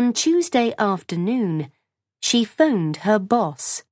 On Tuesday afternoon, she phoned her boss.